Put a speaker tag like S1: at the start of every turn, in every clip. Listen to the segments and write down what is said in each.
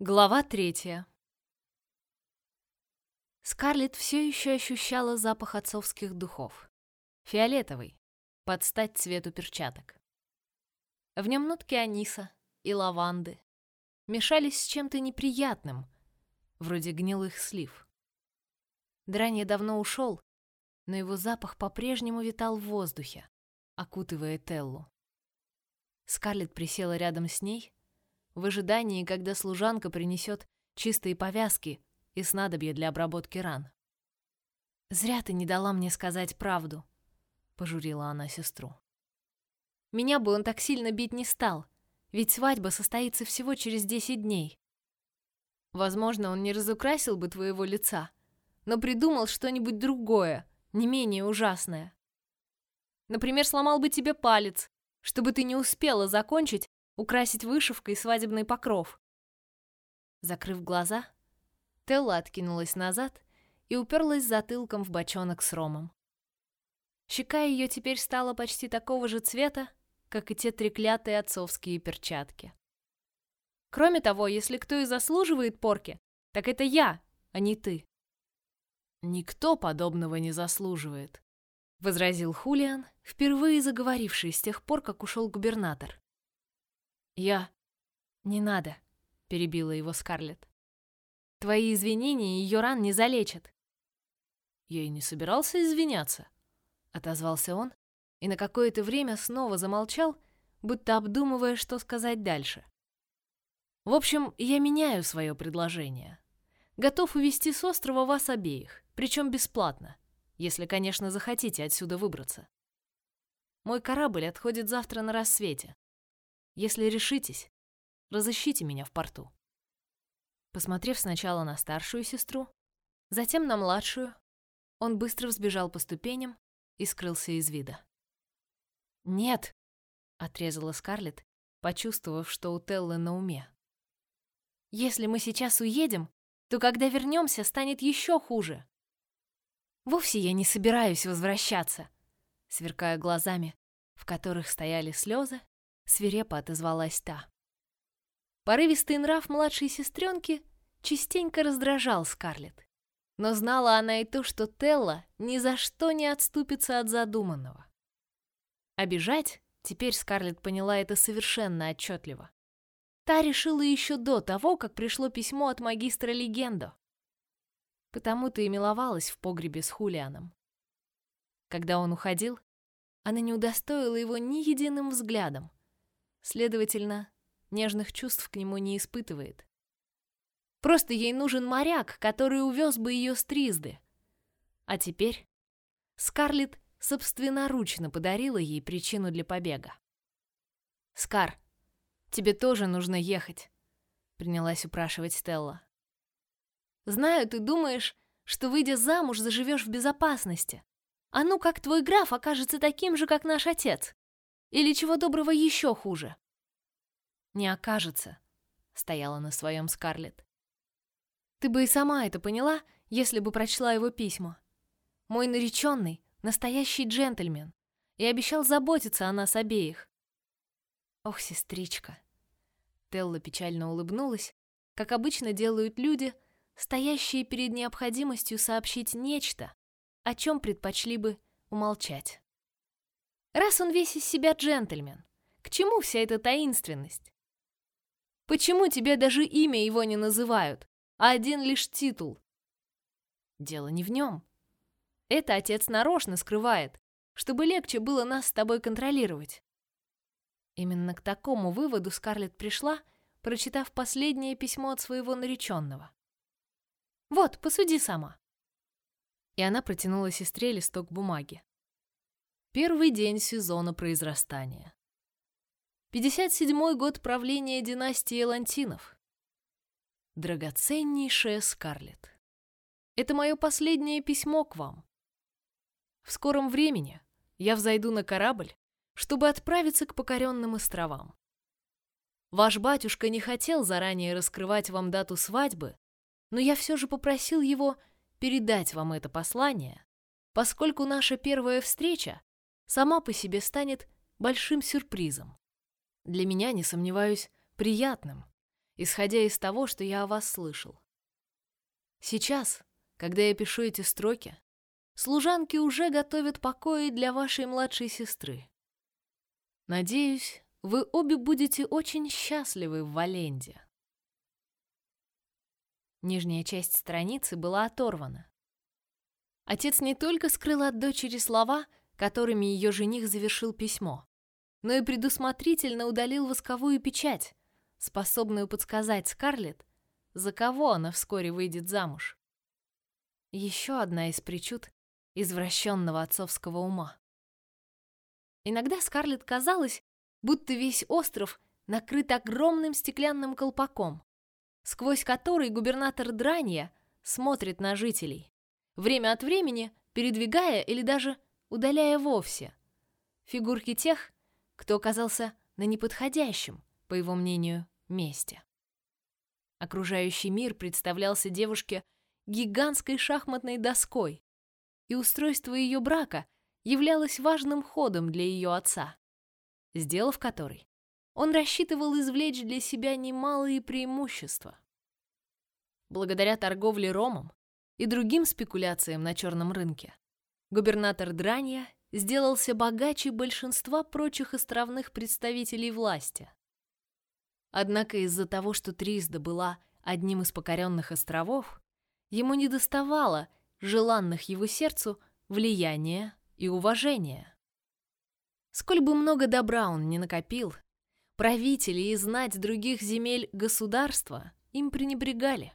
S1: Глава третья. Скарлетт все еще ощущала запах отцовских духов. Фиолетовый, под стать цвету перчаток. В нем нотки аниса и лаванды мешались с чем-то неприятным, вроде гнилых слив. Дранье давно ушел, но его запах по-прежнему витал в воздухе, окутывая Теллу. Скарлетт присела рядом с ней, в ожидании, когда служанка принесет чистые повязки и снадобье для обработки ран. «Зря ты не дала мне сказать правду», — пожурила она сестру. «Меня бы он так сильно бить не стал, ведь свадьба состоится всего через десять дней. Возможно, он не разукрасил бы твоего лица, но придумал что-нибудь другое, не менее ужасное. Например, сломал бы тебе палец, чтобы ты не успела закончить украсить вышивкой свадебный покров. Закрыв глаза, Телла откинулась назад и уперлась затылком в бочонок с ромом. Щека ее теперь стала почти такого же цвета, как и те треклятые отцовские перчатки. Кроме того, если кто и заслуживает порки, так это я, а не ты. Никто подобного не заслуживает, возразил Хулиан, впервые заговоривший с тех пор, как ушел губернатор. Я... Не надо, перебила его Скарлетт. Твои извинения ее ран не залечат. Я и не собирался извиняться, отозвался он и на какое-то время снова замолчал, будто обдумывая, что сказать дальше. В общем, я меняю свое предложение. Готов увезти с острова вас обеих, причем бесплатно, если, конечно, захотите отсюда выбраться. Мой корабль отходит завтра на рассвете, если решитесь, разыщите меня в порту. Посмотрев сначала на старшую сестру, затем на младшую, он быстро взбежал по ступеням и скрылся из вида. Нет, отрезала Скарлетт, почувствовав, что у Теллы на уме. Если мы сейчас уедем, то когда вернемся, станет еще хуже. Вовсе я не собираюсь возвращаться, сверкая глазами, в которых стояли слезы, свирепо отозвалась та. Порывистый нрав младшей сестренки частенько раздражал Скарлетт. Но знала она и то, что Телла ни за что не отступится от задуманного. Обижать, теперь Скарлетт поняла это совершенно отчетливо. Та решила еще до того, как пришло письмо от магистра Легендо. Потому-то и миловалась в погребе с Хулианом. Когда он уходил, она не удостоила его ни единым взглядом, Следовательно, нежных чувств к нему не испытывает. Просто ей нужен моряк, который увез бы ее с Тризды. А теперь Скарлетт собственноручно подарила ей причину для побега. «Скар, тебе тоже нужно ехать», — принялась упрашивать Стелла. «Знаю, ты думаешь, что, выйдя замуж, заживешь в безопасности. А ну, как твой граф окажется таким же, как наш отец. Или чего доброго еще хуже? Не окажется, стояла на своем Скарлетт. Ты бы и сама это поняла, если бы прочла его письма. Мой нареченный — настоящий джентльмен и обещал заботиться о нас обеих. Ох, сестричка. Телла печально улыбнулась, как обычно делают люди, стоящие перед необходимостью сообщить нечто, о чем предпочли бы умолчать. Раз он весь из себя джентльмен, к чему вся эта таинственность? Почему тебе даже имя его не называют, а один лишь титул? Дело не в нем. Это отец нарочно скрывает, чтобы легче было нас с тобой контролировать. Именно к такому выводу Скарлетт пришла, прочитав последнее письмо от своего нареченного. Вот, посуди сама. И она протянула сестре листок бумаги. Первый день сезона произрастания. 57-й год правления династии Лантинов. Драгоценнейшая Скарлетт. Это мое последнее письмо к вам. В скором времени я взойду на корабль, чтобы отправиться к покоренным островам. Ваш батюшка не хотел заранее раскрывать вам дату свадьбы, но я все же попросил его передать вам это послание, поскольку наша первая встреча сама по себе станет большим сюрпризом. Для меня, не сомневаюсь, приятным. исходя из того, что я о вас слышал. Сейчас, когда я пишу эти строки, служанки уже готовят покои для вашей младшей сестры. Надеюсь, вы обе будете очень счастливы в Валенде. Нижняя часть страницы была оторвана. Отец не только скрыл от дочери слова, которыми ее жених завершил письмо, но и предусмотрительно удалил восковую печать, способную подсказать Скарлетт, за кого она вскоре выйдет замуж. Еще одна из причуд извращенного отцовского ума. Иногда Скарлетт казалось, будто весь остров накрыт огромным стеклянным колпаком, сквозь который губернатор Дранья смотрит на жителей, время от времени передвигая или даже удаляя вовсе фигурки тех, кто оказался на неподходящем, по его мнению, месте. Окружающий мир представлялся девушке гигантской шахматной доской, и устройство ее брака являлось важным ходом для ее отца, сделав который, он рассчитывал извлечь для себя немалые преимущества. Благодаря торговле ромом и другим спекуляциям на черном рынке, губернатор Дранья сделался богаче большинства прочих островных представителей власти. Однако из-за того, что Тризда была одним из покоренных островов, ему не доставало желанных его сердцу влияния и уважения. Сколь бы много добра он не накопил, Правители и знать других земель государства им пренебрегали.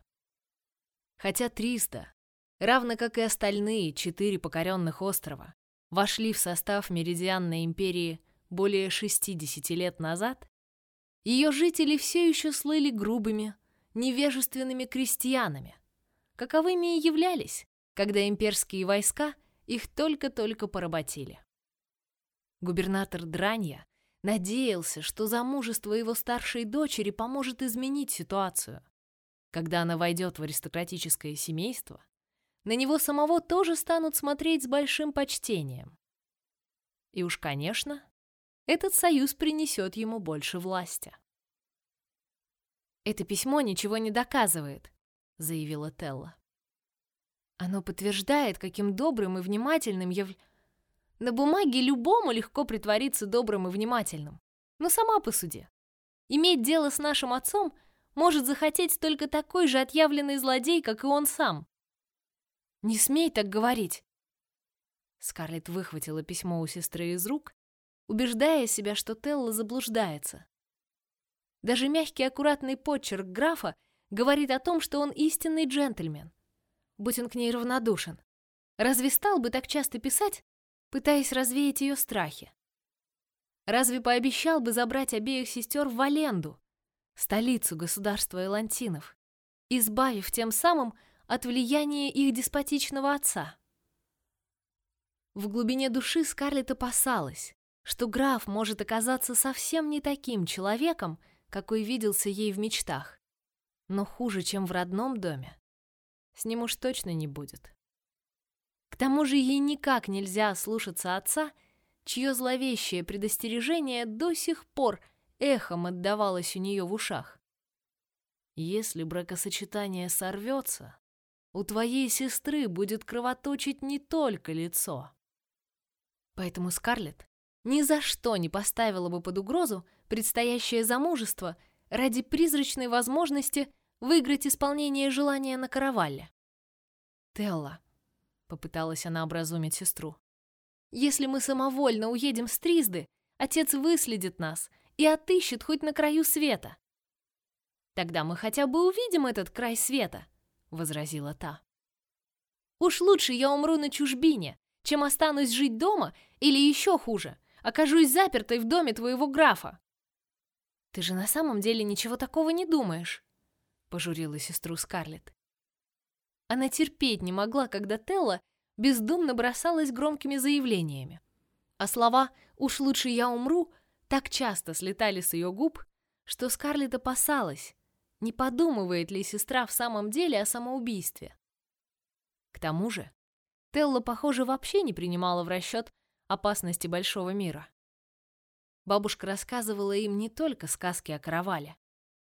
S1: Хотя 300, равно как и остальные четыре покоренных острова, вошли в состав Меридианной империи более 60 лет назад, ее жители все еще слыли грубыми, невежественными крестьянами, каковыми и являлись, когда имперские войска их только-только поработили. Губернатор Дранья Надеялся, что замужество его старшей дочери поможет изменить ситуацию. Когда она войдет в аристократическое семейство, на него самого тоже станут смотреть с большим почтением. И уж, конечно, этот союз принесет ему больше власти. «Это письмо ничего не доказывает», — заявила Телла. «Оно подтверждает, каким добрым и внимательным яв... На бумаге любому легко притвориться добрым и внимательным. Но сама посуди. Иметь дело с нашим отцом может захотеть только такой же отъявленный злодей, как и он сам. Не смей так говорить. Скарлетт выхватила письмо у сестры из рук, убеждая себя, что Телла заблуждается. Даже мягкий аккуратный почерк графа говорит о том, что он истинный джентльмен. Будь он к ней равнодушен. Разве стал бы так часто писать, пытаясь развеять ее страхи. Разве пообещал бы забрать обеих сестер в Валенду, столицу государства Элантинов, избавив тем самым от влияния их деспотичного отца? В глубине души Скарлетт опасалась, что граф может оказаться совсем не таким человеком, какой виделся ей в мечтах. Но хуже, чем в родном доме, с ним уж точно не будет. К тому же ей никак нельзя слушаться отца, чье зловещее предостережение до сих пор эхом отдавалось у нее в ушах. Если бракосочетание сорвется, у твоей сестры будет кровоточить не только лицо. Поэтому Скарлетт ни за что не поставила бы под угрозу предстоящее замужество ради призрачной возможности выиграть исполнение желания на каравале. Телла, попыталась она образумить сестру. Если мы самовольно уедем с Тризды, отец выследит нас и отыщет хоть на краю света. Тогда мы хотя бы увидим этот край света, возразила та. Уж лучше я умру на чужбине, чем останусь жить дома или еще хуже, окажусь запертой в доме твоего графа. Ты же на самом деле ничего такого не думаешь, пожурила сестру Скарлетт. Она терпеть не могла, когда Телла бездумно бросалась громкими заявлениями. А слова «уж лучше я умру» так часто слетали с ее губ, что Скарлетт опасалась, не подумывает ли сестра в самом деле о самоубийстве. К тому же, Телла, похоже, вообще не принимала в расчет опасности большого мира. Бабушка рассказывала им не только сказки о каравале,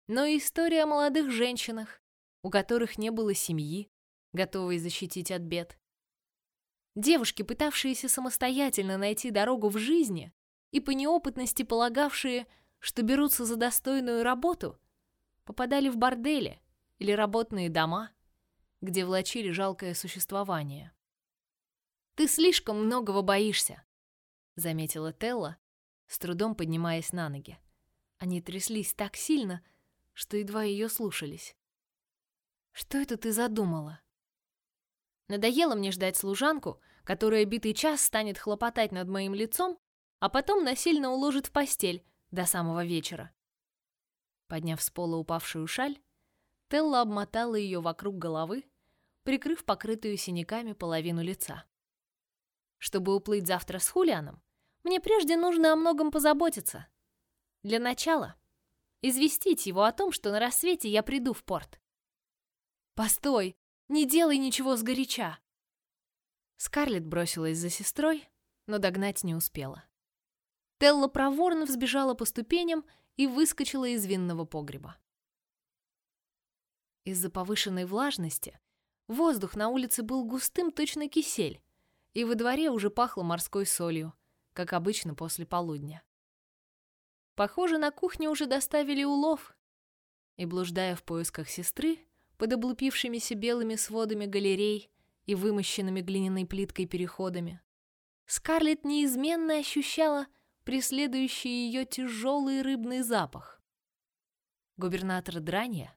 S1: но и история о молодых женщинах, у которых не было семьи, готовой защитить от бед. Девушки, пытавшиеся самостоятельно найти дорогу в жизни и по неопытности полагавшие, что берутся за достойную работу, попадали в бордели или работные дома, где влачили жалкое существование. «Ты слишком многого боишься», — заметила Телла, с трудом поднимаясь на ноги. Они тряслись так сильно, что едва ее слушались. «Что это ты задумала?» Надоело мне ждать служанку, которая битый час станет хлопотать над моим лицом, а потом насильно уложит в постель до самого вечера. Подняв с пола упавшую шаль, Телла обмотала ее вокруг головы, прикрыв покрытую синяками половину лица. Чтобы уплыть завтра с Хулианом, мне прежде нужно о многом позаботиться. Для начала известить его о том, что на рассвете я приду в порт. Постой, не делай ничего сгоряча. Скарлетт бросилась за сестрой, но догнать не успела. Телла проворно взбежала по ступеням и выскочила из винного погреба. Из-за повышенной влажности воздух на улице был густым, точно кисель, и во дворе уже пахло морской солью, как обычно после полудня. Похоже, на кухне уже доставили улов, и, блуждая в поисках сестры, под облупившимися белыми сводами галерей и вымощенными глиняной плиткой переходами, Скарлетт неизменно ощущала преследующий ее тяжелый рыбный запах. Губернатор Дранья,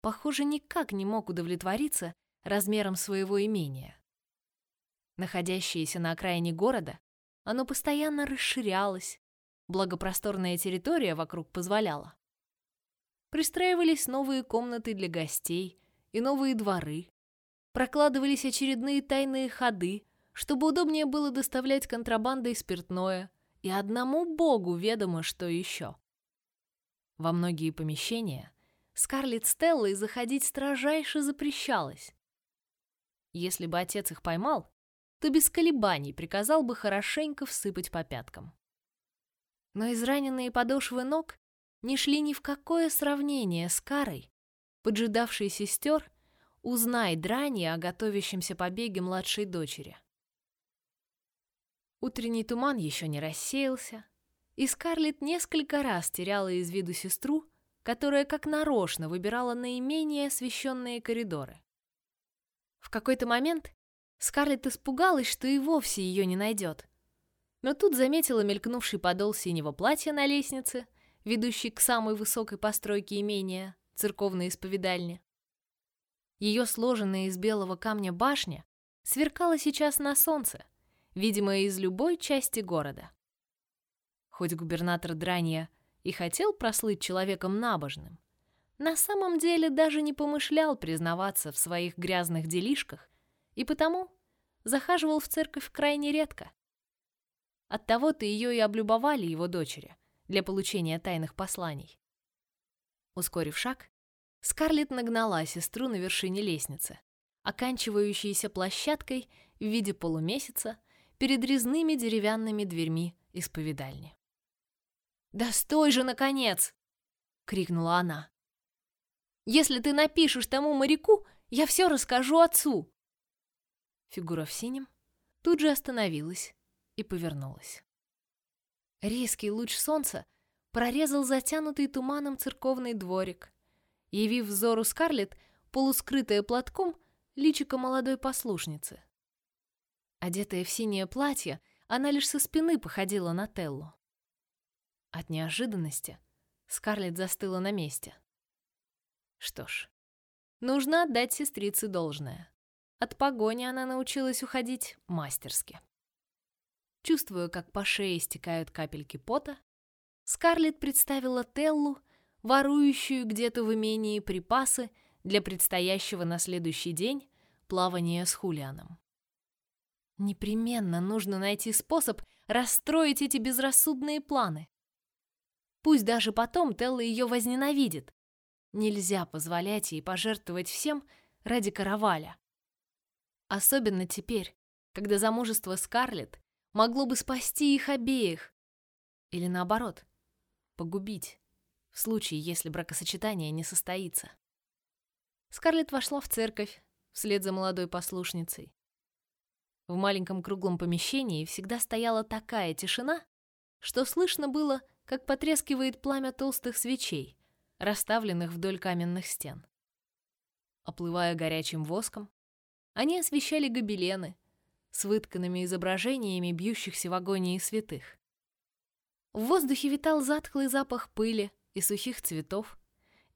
S1: похоже, никак не мог удовлетвориться размером своего имения. Находящееся на окраине города, оно постоянно расширялось, благопросторная территория вокруг позволяла. Пристраивались новые комнаты для гостей и новые дворы, прокладывались очередные тайные ходы, чтобы удобнее было доставлять контрабандой спиртное, и одному богу ведомо, что еще. Во многие помещения Скарлетт Стеллой заходить строжайше запрещалось. Если бы отец их поймал, то без колебаний приказал бы хорошенько всыпать по пяткам. Но израненные подошвы ног не шли ни в какое сравнение с карой, поджидавшей сестер, узнай драни о готовящемся побеге младшей дочери. Утренний туман еще не рассеялся, и Скарлетт несколько раз теряла из виду сестру, которая как нарочно выбирала наименее освещенные коридоры. В какой-то момент Скарлетт испугалась, что и вовсе ее не найдет. Но тут заметила мелькнувший подол синего платья на лестнице, ведущей к самой высокой постройке имения, церковной исповедальне. Ее сложенная из белого камня башня сверкала сейчас на солнце, видимо, из любой части города. Хоть губернатор Дранья и хотел прослыть человеком набожным, на самом деле даже не помышлял признаваться в своих грязных делишках и потому захаживал в церковь крайне редко. Оттого-то ее и облюбовали его дочери для получения тайных посланий. Ускорив шаг, Скарлетт нагнала сестру на вершине лестницы, оканчивающейся площадкой в виде полумесяца перед резными деревянными дверьми исповедальни. «Да стой же, наконец!» — крикнула она. «Если ты напишешь тому моряку, я все расскажу отцу!» Фигура в синем тут же остановилась и повернулась. Резкий луч солнца прорезал затянутый туманом церковный дворик, явив взору Скарлетт полускрытое платком личико молодой послушницы. Одетая в синее платье, она лишь со спины походила на Теллу. От неожиданности Скарлетт застыла на месте. Что ж, нужно отдать сестрице должное. От погони она научилась уходить мастерски. Чувствуя, как по шее стекают капельки пота, Скарлетт представила Теллу, ворующую где-то в имении припасы для предстоящего на следующий день плавания с Хулианом. Непременно нужно найти способ расстроить эти безрассудные планы. Пусть даже потом Телла ее возненавидит. Нельзя позволять ей пожертвовать всем ради караваля. Особенно теперь, когда замужество Скарлетт могло бы спасти их обеих. Или наоборот, погубить в случае, если бракосочетание не состоится. Скарлетт вошла в церковь вслед за молодой послушницей. В маленьком круглом помещении всегда стояла такая тишина, что слышно было, как потрескивает пламя толстых свечей, расставленных вдоль каменных стен. Оплывая горячим воском, они освещали гобелены с вытканными изображениями бьющихся в агонии святых. В воздухе витал затхлый запах пыли и сухих цветов,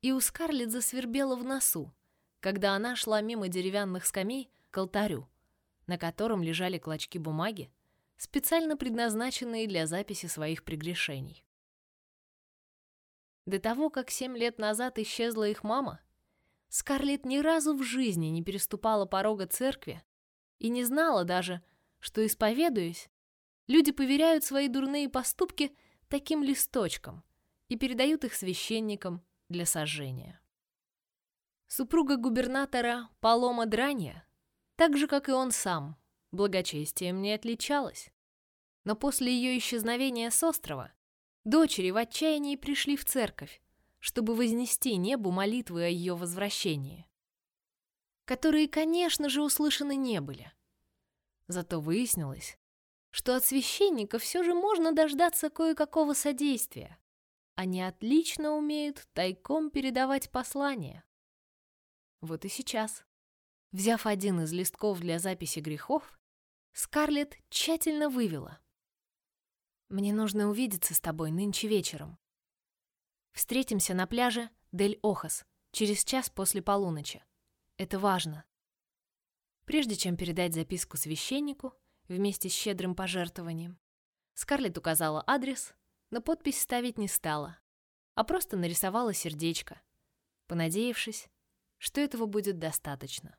S1: и у Скарлетт засвербело в носу, когда она шла мимо деревянных скамей к алтарю, на котором лежали клочки бумаги, специально предназначенные для записи своих прегрешений. До того, как семь лет назад исчезла их мама, Скарлетт ни разу в жизни не переступала порога церкви и не знала даже, что, исповедуясь, люди поверяют свои дурные поступки таким листочкам и передают их священникам для сожжения. Супруга губернатора Палома Дранья, так же, как и он сам, благочестием не отличалась. Но после ее исчезновения с острова дочери в отчаянии пришли в церковь, чтобы вознести небу молитвы о ее возвращении, которые, конечно же, услышаны не были. Зато выяснилось, что от священника все же можно дождаться кое-какого содействия. Они отлично умеют тайком передавать послания. Вот и сейчас, взяв один из листков для записи грехов, Скарлетт тщательно вывела. «Мне нужно увидеться с тобой нынче вечером. Встретимся на пляже Дель Охас через час после полуночи. Это важно». Прежде чем передать записку священнику вместе с щедрым пожертвованием, Скарлетт указала адрес, но подпись ставить не стала, а просто нарисовала сердечко, понадеявшись, что этого будет достаточно.